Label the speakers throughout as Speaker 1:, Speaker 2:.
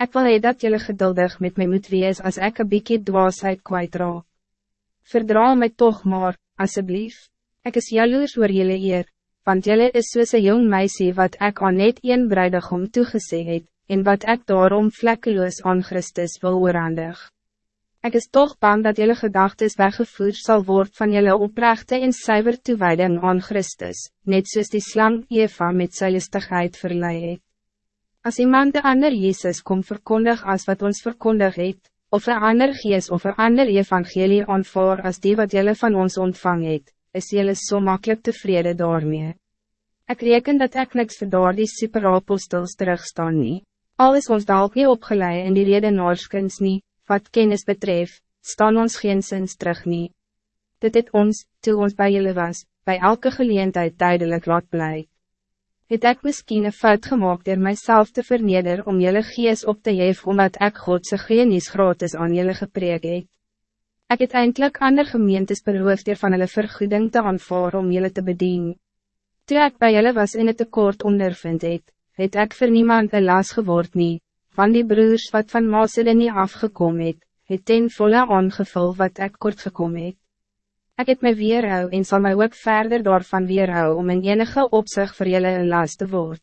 Speaker 1: Ik wil hee dat jullie geduldig met mij moet wees als ik een bykie dwaasheid kwijtraak. Verdra mij toch maar, alsjeblieft. Ik is jaloers oor jullie eer, want jullie is soos een jong meisje wat ik aan net een bruidegom toegesê het, en wat ik daarom vlekkeloos aan Christus wil oorhandig. Ik is toch bang dat jullie gedagtes weggevoerd zal worden van jullie oprechte en zuiver toewijding aan Christus, net soos die slang Eva met sy listigheid verlei het. Als iemand de ander Jezus komt verkondig als wat ons verkondig het, of een ander gees of een ander evangelie aanvaar als die wat jullie van ons ontvang het, is jullie zo so makkelijk tevreden daarmee. Ik reken dat ik niks voor die superapostels terugstaan nie. Al is ons dalk nie opgeleid in die redenaarskens nie, wat kennis betreft, staan ons geen zins terug nie. Dit het ons, toe ons bij jullie was, bij elke geleentheid duidelijk laat blijken het ek miskien een fout gemaakt door mijzelf te verneder om jullie gees op te hef omdat ek Godse genies gratis aan jullie gepreek het. Ek het eindelijk ander gemeentes beroofd door van hulle vergoeding te aanvaar om jullie te bedienen. Toe ek bij jullie was in het tekort ondervind het, het ek vir niemand een las geword nie, van die broers wat van Macedonië afgekomen het, het ten volle aangevul wat ek kort gekomen het. Ik het my weerhou en zal mij ook verder daarvan weerhou om in enige opzicht voor jullie een last te worden.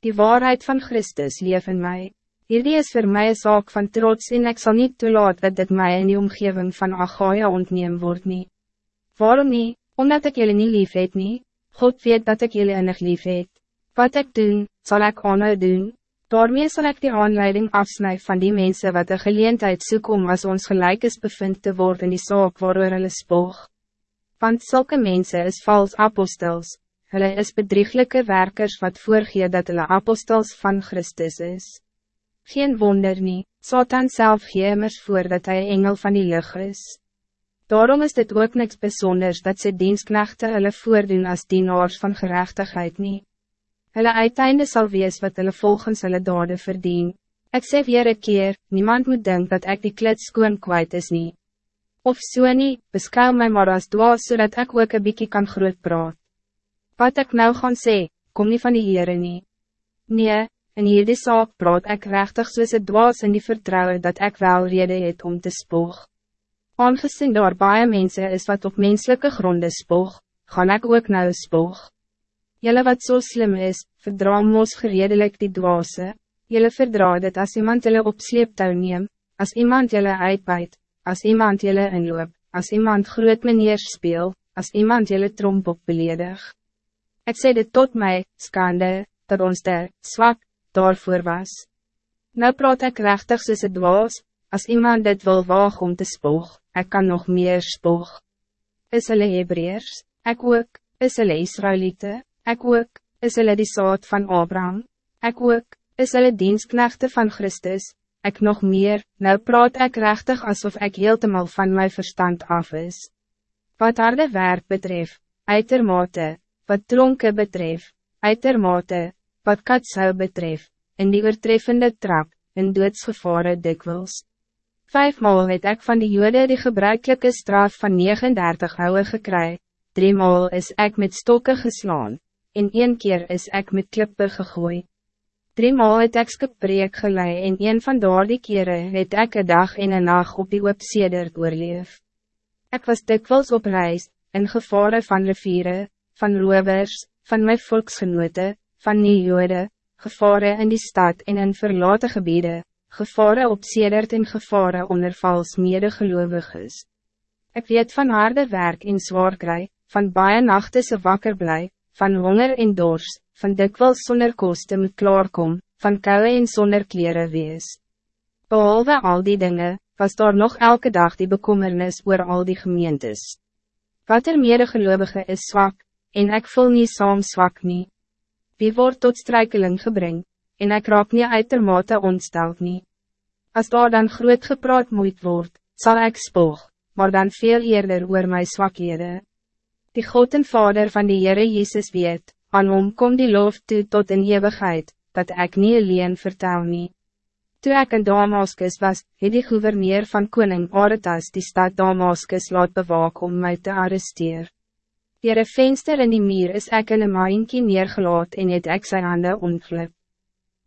Speaker 1: Die waarheid van Christus leef in mij. Hierdie is voor mij een zaak van trots en ik zal niet toelaat dat dit mij in die omgeving van Achaia ontneem wordt nie. Waarom niet? Omdat ik jullie niet lief het nie. God weet dat ik jullie innig lief het. Wat ik doen, zal ik aanhou doen. Daarmee zal ik die aanleiding afsnijden van die mensen wat de geleentheid soek om als ons gelijk is bevind te worden in die zaak waarover hulle spoog. Want zulke mensen is vals apostels, hulle is bedrieglijke werkers wat voorgee dat hulle apostels van Christus is. Geen wonder nie, Satan zelf gee immers voor dat hij engel van die lucht is. Daarom is dit ook niks bijzonders dat ze dienstknechten hulle voordoen als dienaars van gerechtigheid niet. Hulle uiteinde sal wees wat hulle volgens hulle dade verdien. Ik sê weer een keer, niemand moet denken dat ik die klit skoon kwijt is nie. Of so nie, beskou my maar as dwaas zodat ik ook een bykie kan groot praat. Wat ik nou gaan sê, kom niet van die Heere nie. Nee, in hierdie saak praat ik rechtig soos het dwaas in die vertrouwen dat ik wel rede het om te spoog. Aangezien daar baie mense is wat op menselijke gronden spoog, gaan ik ook nou spoog. Jelle wat zo so slim is, verdra mos geredelik die dwaase. Jelle verdra dit als iemand jelle op sleeptouw neem, als iemand jelle uitbuit, als iemand jelle inloop, als iemand groot meneer speel, als iemand jelle tromp op beledig. Ik zei dit tot mij, skande, dat ons de, zwak, daarvoor was. Nou praat ik rechtig soos het dwaas, als iemand dit wil waag om te spoog, ik kan nog meer spoog. Is hulle Hebreërs, ik ook, is hulle Israëlieten? Ik ook, is hulle die saad van Abraham. Ik ook, is hulle dienstknechte van Christus. Ik nog meer, nou praat ik rechtig alsof ik heeltemal van mijn verstand af is. Wat harde werk betreft, uitermate, wat dronken betreft, uitermate, wat katsou betreft, in die oortreffende trap, in doodsgevare dikwils. Vijfmaal het ik van die jode die gebruikelijke straf van 39 houwe gekry, driemaal is ik met stokken geslaan, en een keer is ik met klippe gegooi. Driemaal het ek skipbreek gelei en een van die keren het ek een dag en een nacht op die oopseder oorleef. Ik was dikwijls op reis, in gevare van riviere, van rovers, van mijn volksgenoten, van nie jode, gevare in die stad en in verlaten gebieden, gevare op sedert en gevare onder vals medegeloviges. Ik weet van harde werk en zwaar kry, van baie nachten se wakker bly, van honger en dors, van dikwijls zonder kosten moet klaarkom, van koude en zonder kleren wees. Behalve al die dingen, was daar nog elke dag die bekommernis oor al die gemeentes. Wat er medegeloovige is zwak, en ik voel niet saam zwak nie. Wie wordt tot struikeling gebring, en ik raak nie uitermate ontsteld nie. As daar dan groot gepraat moet word, zal ik spoog, maar dan veel eerder oor my zwakhede. Die God en Vader van die Heere Jezus weet, aan hom kom die lof toe tot in eeuwigheid, dat ik niet alleen vertel nie. Toe ek in Damaskus was, het die gouverneur van koning Aretas die stad Damaskus laat bewaak om mij te arresteer. Dier een venster in die muur is ek in een maaienkie neergelaat en het ek sy hande ontglip.